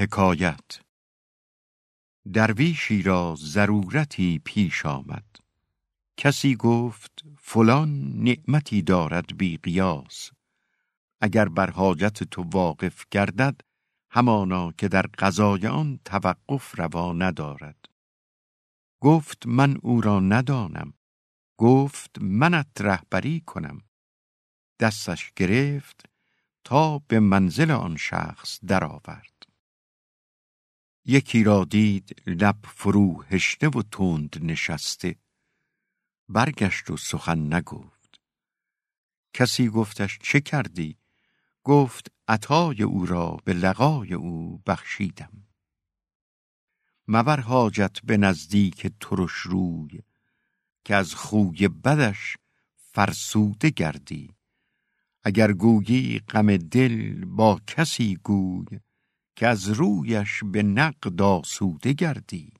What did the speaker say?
حکایت. درویشی را ضرورتی پیش آمد. کسی گفت فلان نعمتی دارد بی قیاس. اگر بر حاجت تو واقف گردد همانا که در قضای آن توقف روا ندارد. گفت من او را ندانم. گفت منت رهبری کنم. دستش گرفت تا به منزل آن شخص درآورد. یکی را دید لب فرو هشته و تند نشسته. برگشت و سخن نگفت. کسی گفتش چه کردی؟ گفت عطای او را به لقای او بخشیدم. مبر حاجت به نزدیک ترش روی که از خوی بدش فرسوده گردی. اگر گویی غم دل با کسی گوی که از رویش به نقد آسوده گردی.